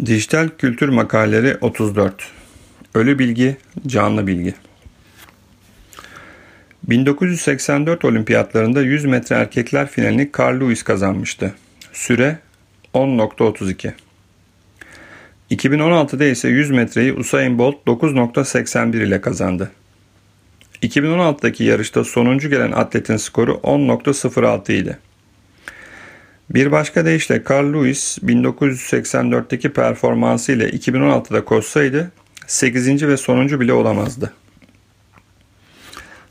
Dijital Kültür Makaleleri 34 Ölü Bilgi, Canlı Bilgi 1984 olimpiyatlarında 100 metre erkekler finalini Carl Lewis kazanmıştı. Süre 10.32 2016'da ise 100 metreyi Usain Bolt 9.81 ile kazandı. 2016'daki yarışta sonuncu gelen atletin skoru 10.06 idi. Bir başka deyişle Carl Lewis 1984'teki performansı ile 2016'da koşsaydı 8. ve sonuncu bile olamazdı.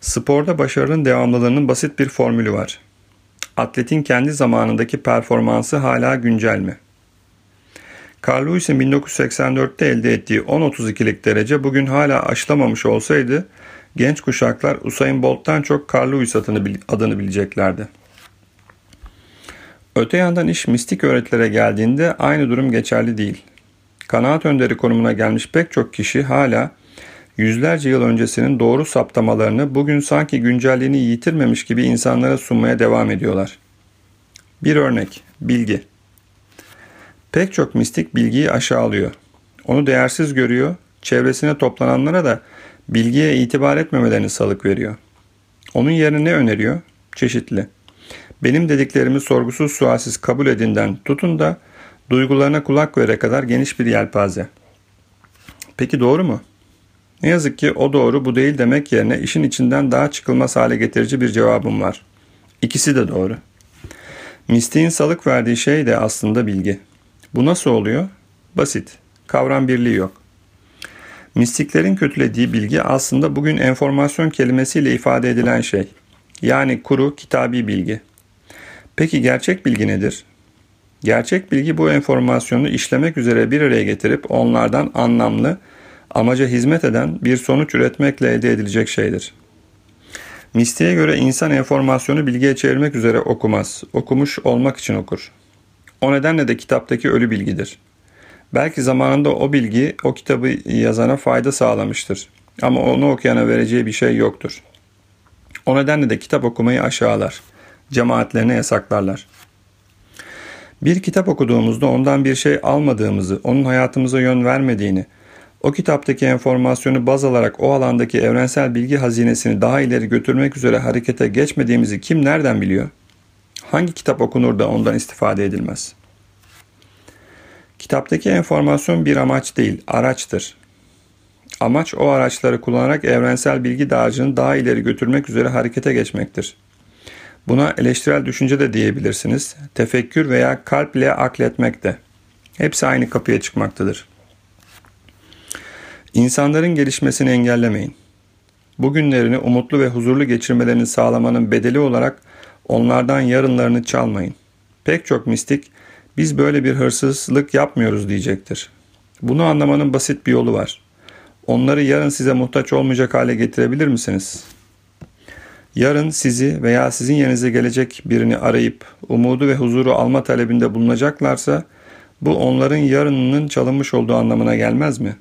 Sporda başarının devamlılığının basit bir formülü var. Atletin kendi zamanındaki performansı hala güncel mi? Carl Lewis'in 1984'te elde ettiği 10.32'lik derece bugün hala aşılamamış olsaydı genç kuşaklar Usain Bolt'tan çok Carl Lewis adını, bileceklerdi. Öte yandan iş mistik öğretilere geldiğinde aynı durum geçerli değil. Kanaat önderi konumuna gelmiş pek çok kişi hala yüzlerce yıl öncesinin doğru saptamalarını bugün sanki güncelliğini yitirmemiş gibi insanlara sunmaya devam ediyorlar. Bir örnek, bilgi. Pek çok mistik bilgiyi aşağılıyor. Onu değersiz görüyor, çevresine toplananlara da bilgiye itibar etmemelerini salık veriyor. Onun yerine ne öneriyor? Çeşitli. Benim dediklerimi sorgusuz sualsiz kabul edinden tutun da duygularına kulak vere kadar geniş bir yelpaze. Peki doğru mu? Ne yazık ki o doğru bu değil demek yerine işin içinden daha çıkılmaz hale getirici bir cevabım var. İkisi de doğru. Mistiğin salık verdiği şey de aslında bilgi. Bu nasıl oluyor? Basit. Kavram birliği yok. Mistiklerin kötülediği bilgi aslında bugün enformasyon kelimesiyle ifade edilen şey. Yani kuru kitabi bilgi. Peki gerçek bilgi nedir? Gerçek bilgi bu enformasyonu işlemek üzere bir araya getirip onlardan anlamlı, amaca hizmet eden bir sonuç üretmekle elde edilecek şeydir. Mistiğe göre insan enformasyonu bilgiye çevirmek üzere okumaz, okumuş olmak için okur. O nedenle de kitaptaki ölü bilgidir. Belki zamanında o bilgi o kitabı yazana fayda sağlamıştır. Ama onu okuyana vereceği bir şey yoktur. O nedenle de kitap okumayı aşağılar cemaatlerine yasaklarlar. Bir kitap okuduğumuzda ondan bir şey almadığımızı, onun hayatımıza yön vermediğini, o kitaptaki enformasyonu baz alarak o alandaki evrensel bilgi hazinesini daha ileri götürmek üzere harekete geçmediğimizi kim nereden biliyor? Hangi kitap okunur da ondan istifade edilmez? Kitaptaki enformasyon bir amaç değil, araçtır. Amaç o araçları kullanarak evrensel bilgi dağarcığını daha ileri götürmek üzere harekete geçmektir. Buna eleştirel düşünce de diyebilirsiniz. Tefekkür veya kalple akletmek de. Hepsi aynı kapıya çıkmaktadır. İnsanların gelişmesini engellemeyin. Bugünlerini umutlu ve huzurlu geçirmelerini sağlamanın bedeli olarak onlardan yarınlarını çalmayın. Pek çok mistik biz böyle bir hırsızlık yapmıyoruz diyecektir. Bunu anlamanın basit bir yolu var. Onları yarın size muhtaç olmayacak hale getirebilir misiniz? Yarın sizi veya sizin yerinize gelecek birini arayıp umudu ve huzuru alma talebinde bulunacaklarsa bu onların yarınının çalınmış olduğu anlamına gelmez mi?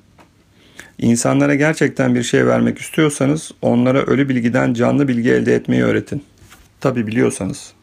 İnsanlara gerçekten bir şey vermek istiyorsanız onlara ölü bilgiden canlı bilgi elde etmeyi öğretin. Tabi biliyorsanız.